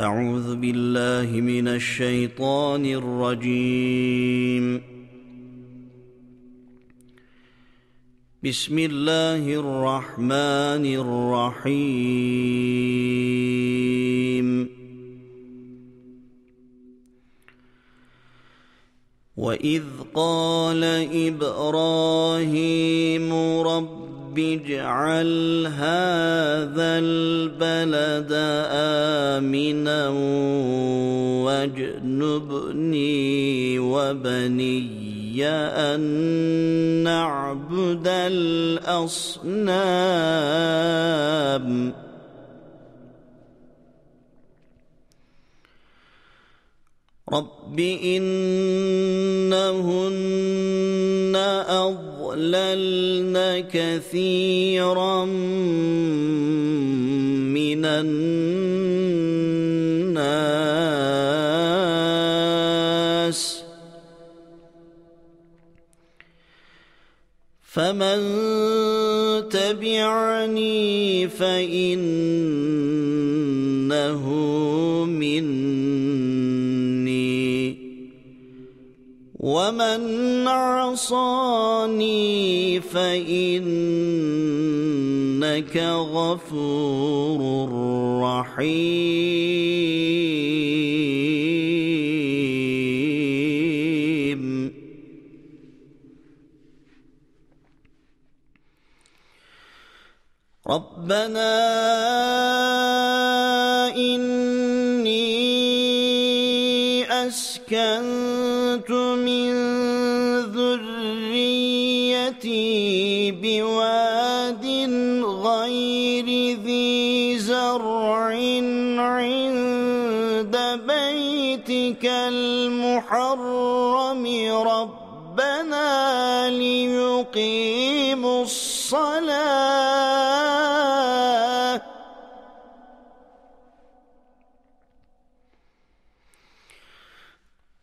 أعوذ بالله من الشيطان الرجيم. بسم الله الرحمن الرحيم. وإذ قال إبراهيم رب رب اجعل هذا البلد آمنا واجنبني وبني أن نعبد الأصنام. رب إنهن أضللن كثيرا من الناس فمن تبعني فإنه ومن عصاني فانك غفور رحيم. ربنا اني اسكنت من ذريتي بواد غير ذي زرع عند بيتك المحرم. ربنا ليقيموا الصلاة.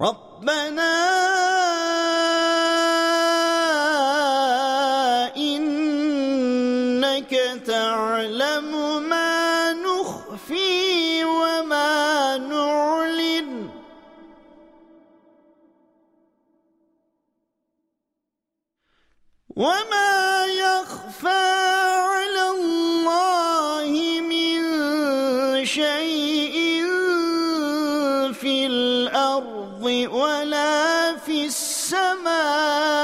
ربنا إنك تعلم ما نخفي وما نعلن. وما ولا في السماء.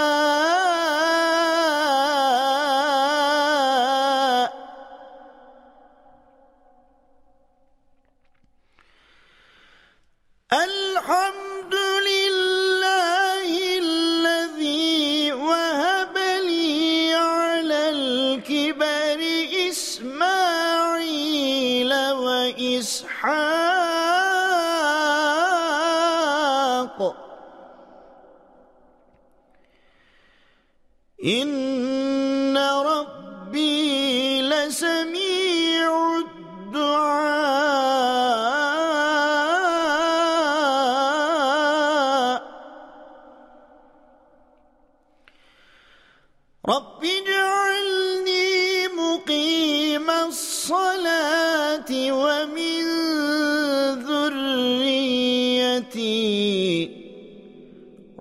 وإسحاق إن ربي لسميع الدعاء. رب اجعلني مقيم الصلاة ومن ذريتي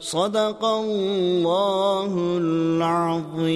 صدق الله العظيم.